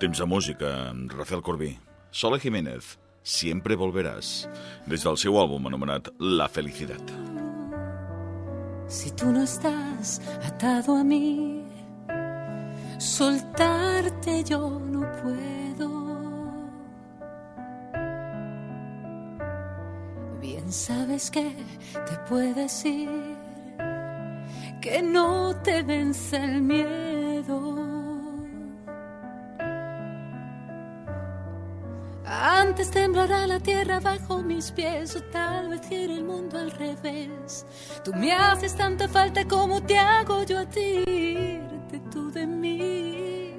Temps de música Rafael Corbí. Sola Jiménez, Siempre volverás, des del seu àlbum anomenat La Felicidad. Si tú no estás atado a mí, soltarte yo no puedo. Bien sabes que te puedes ir, que no te vence el miedo. Temblará la tierra bajo mis pies o tal vez gire el mundo al revés. Tú me haces tanta falta como te hago yo a ti. Irte tú de mí,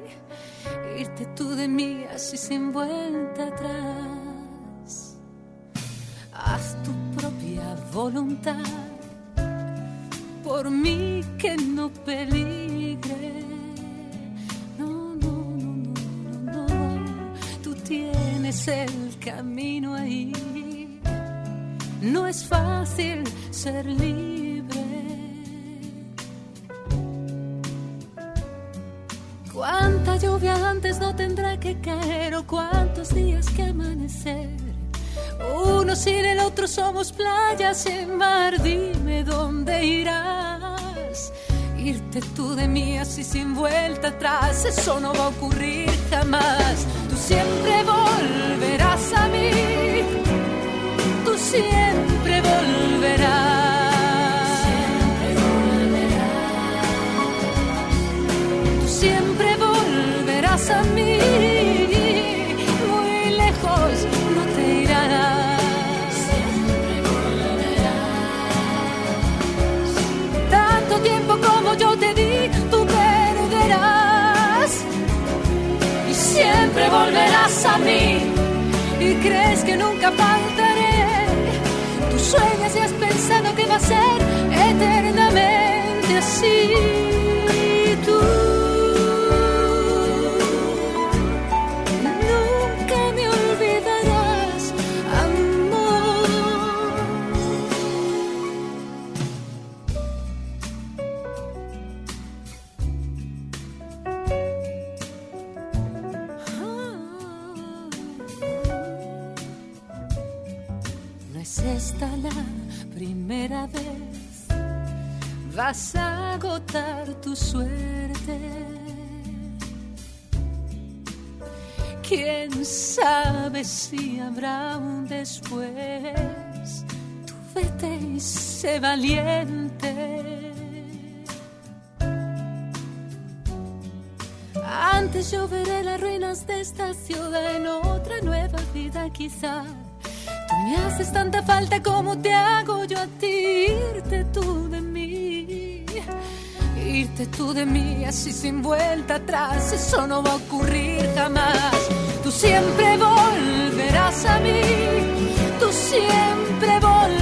irte tú de mí así sin vuelta atrás. Haz tu propia voluntad por mí que no peligre. El camino ahí. No es fácil ser libre. Cuánta lluvia antes no tendrá que caer o cuántos días que amanecer. Uno sin el otro somos playas y mar. Dime dónde irás. Irte tú de mí así sin vuelta atrás. Eso no va a ocurrir jamás. Siempre volverás a mí. Tú siempre volverás. Tú siempre volverás a mí. Y crees que nunca faltaré. Tú sueñas y has pensado que va a ser eternamente así. Quién sabe si habrá un después. Tú vete y sé valiente. Antes yo veré las ruinas de esta ciudad en otra nueva vida quizá. Tú me haces tanta falta como te hago yo a ti. Irte tú de mí, irte tú de mí así sin vuelta atrás. Eso no va a ocurrir jamás. Tú siempre volverás a mí, tú siempre volverás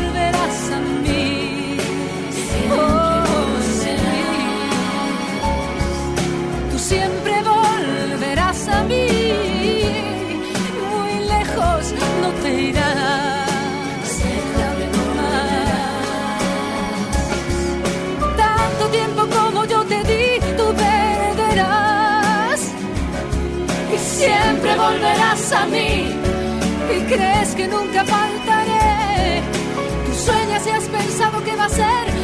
siempre volverás a mí. Y crees que nunca faltaré. Tú sueñas y has pensado que va a ser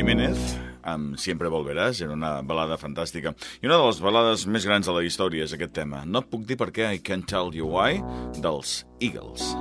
Jiménez, amb Siempre Volverás, era una balada fantàstica. I una de les balades més grans de la història és aquest tema. No puc dir per què, I Can't Tell You Why, dels Eagles.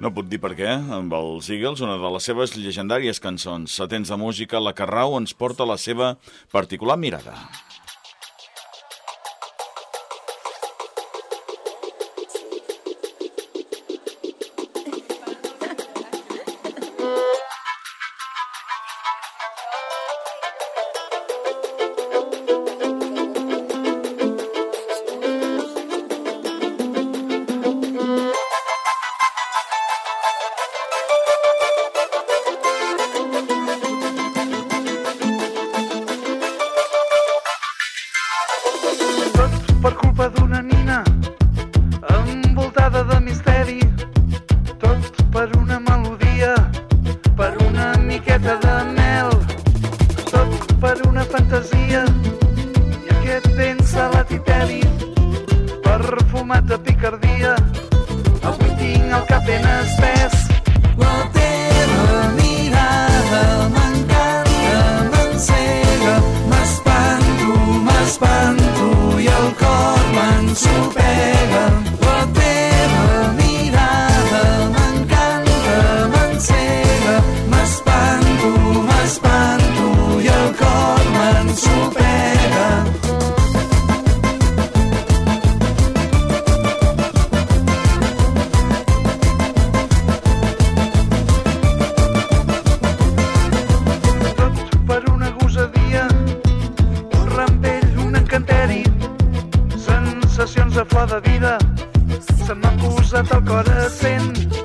No puc dir per què, amb els Eagles, una de les seves llegendàries cançons, Setents de música, la Carrau ens porta la seva particular mirada. culpa d'una nit de vida. se m'ha posat el cor a cent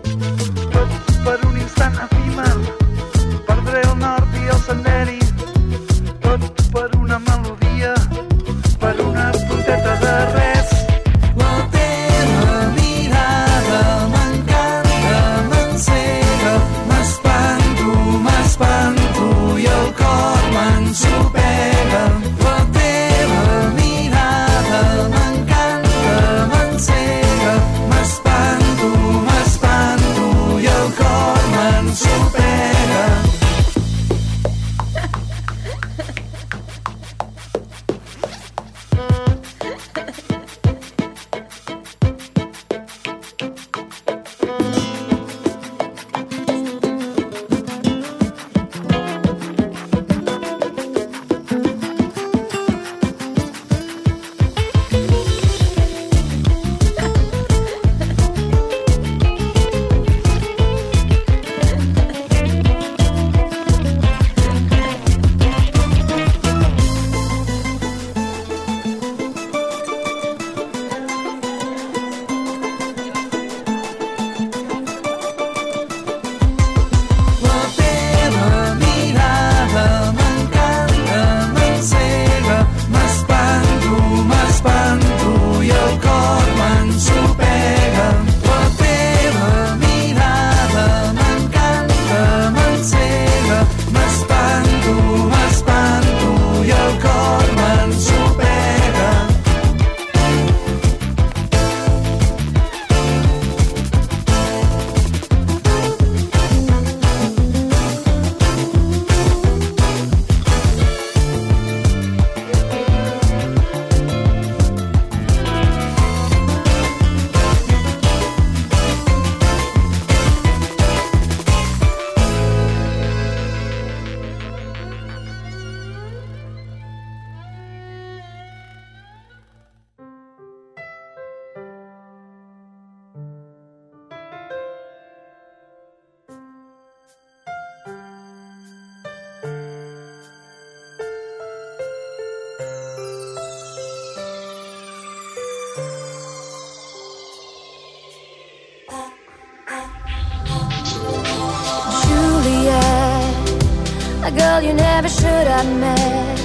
never should have met.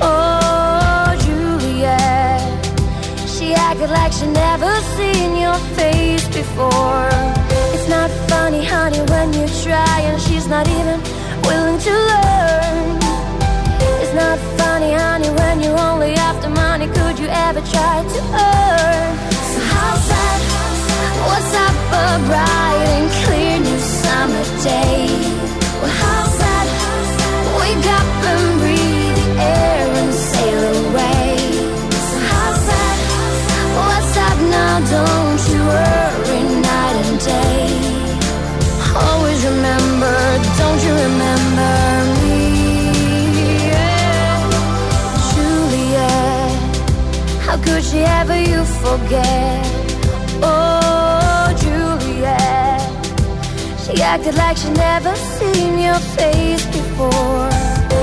Oh, Juliet. She acted like she never seen your face before. It's not funny, honey, when you try and she's not even willing to learn. It's not funny, honey, when you're only after money. Could you ever try to earn? So how's that? What's up, a bright and clear new summer day? Could she ever you forget? Oh, Juliet. She acted like she never seen your face before.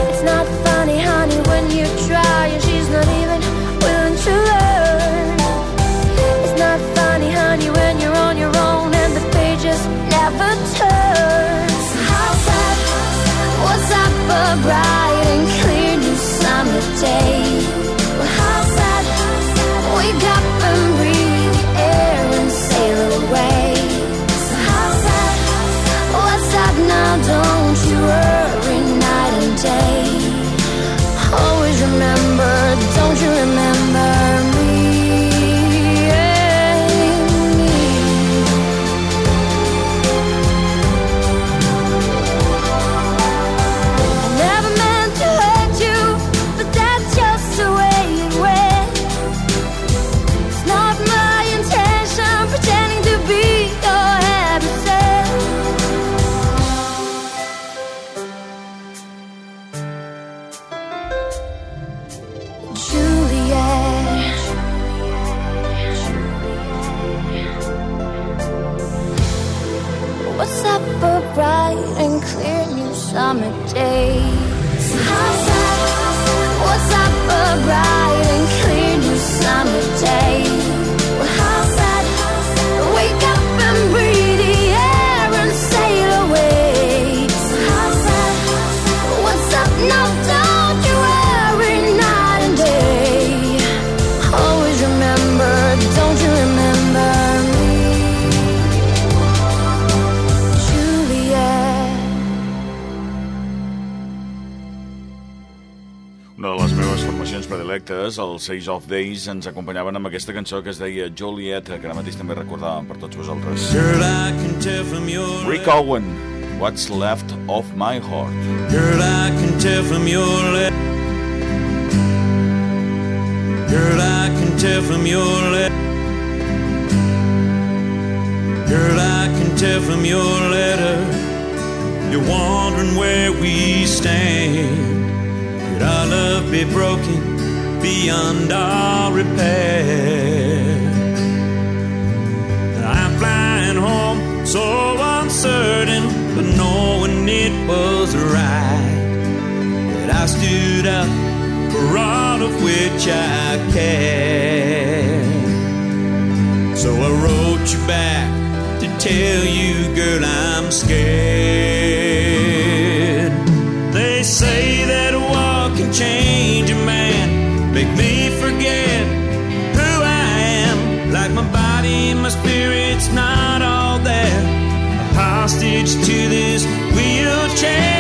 It's not funny, honey, when you try and she's not even summer day? Predilectes, els Age of Days, ens acompanyaven amb aquesta cançó que es deia Juliet, que ara mateix també recordàvem per tots vosaltres. Girl, Rick Owen, What's Left of My Heart. Girl, I can tell from your le- Girl, I can tell from your le- Girl, I can tell from your letter You're wondering where we stand Could our love be broken beyond all repair? I'm flying home so uncertain, but knowing it was right. That I stood up for all of which I cared. So I wrote you back to tell you, girl, I'm scared. They say hostage to this wheelchair,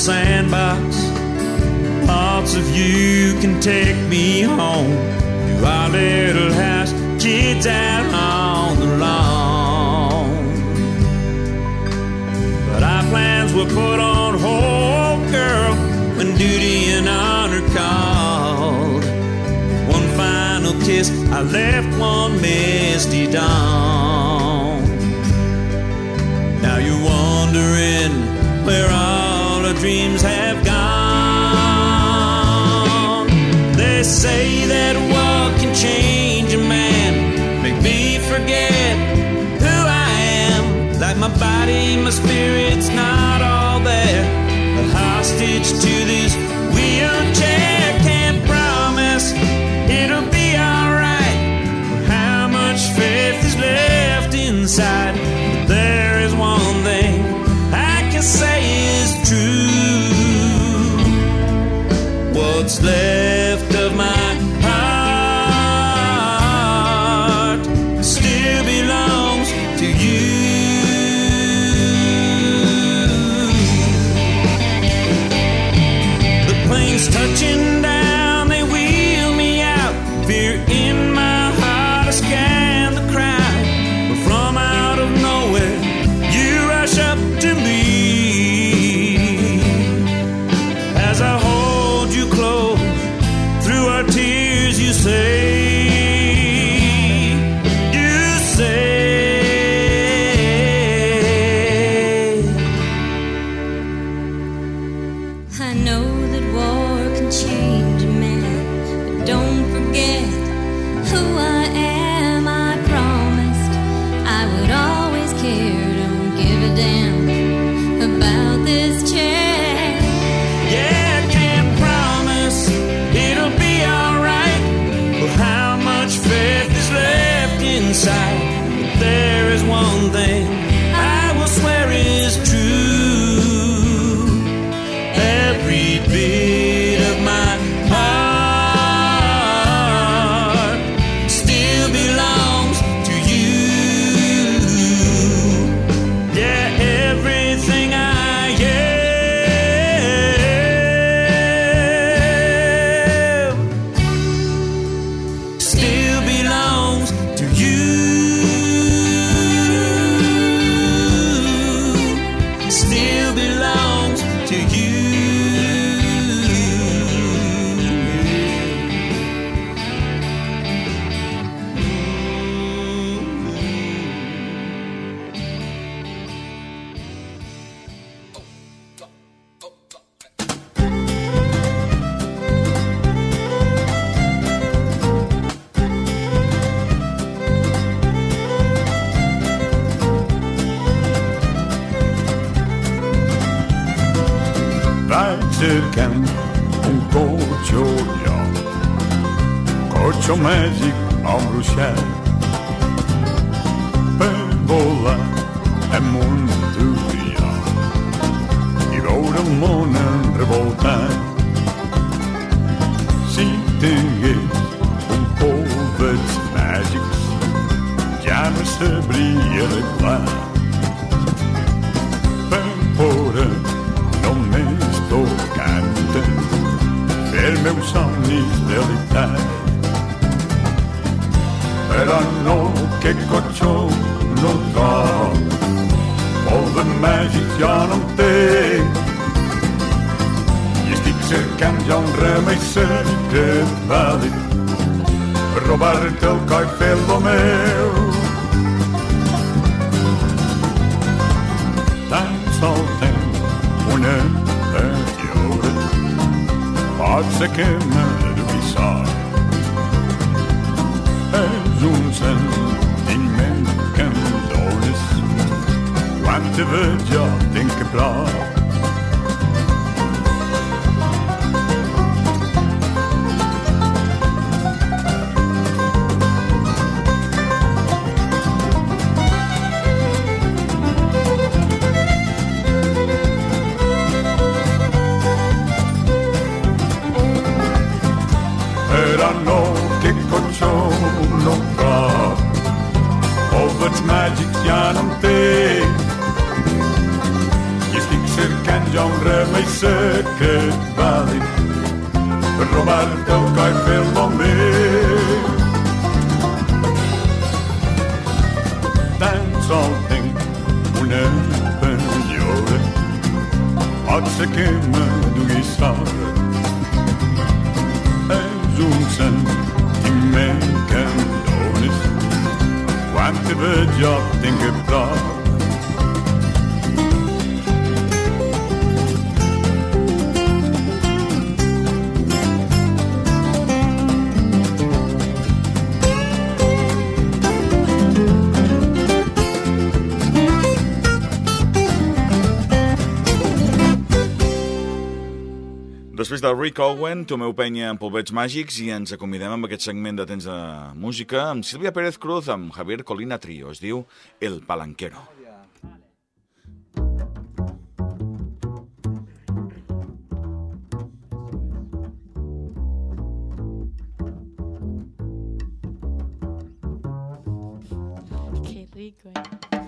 sandbox. Thoughts of you can take me home to our little house, kids out on the lawn. But our plans were put on hold, girl, when duty and honor called. One final kiss, I left one misty dawn. sky. Vai världsöken un gocio ja Gocio magic ambruxar Perbola è muito ja. E våra månen revoltar Sitten um pouco de magics já não se brille le plats meu somnis de veritat. Però no, que cotxó no dorm, pou de màgic jo no en tinc. I estic cercant ja un remei cert que vàlid per robar-te el coll fer-lo meu. sekemmer visar Herr Jonsson, din män kan dåres Och inte vet jag tänker bra. Kevali Roberto kaj Pelomé Dansalding un erpenjore Atse kemme du gisare Ezumsen timmen kendonis Quante vedja tinge prat Després del Rick Owen, Tomeu Penya amb polvets màgics i ens acomidem amb aquest segment de temps de música amb Sílvia Pérez Cruz, amb Javier Colina Trio. Es diu El Palanquero. Qué rico, ¿eh?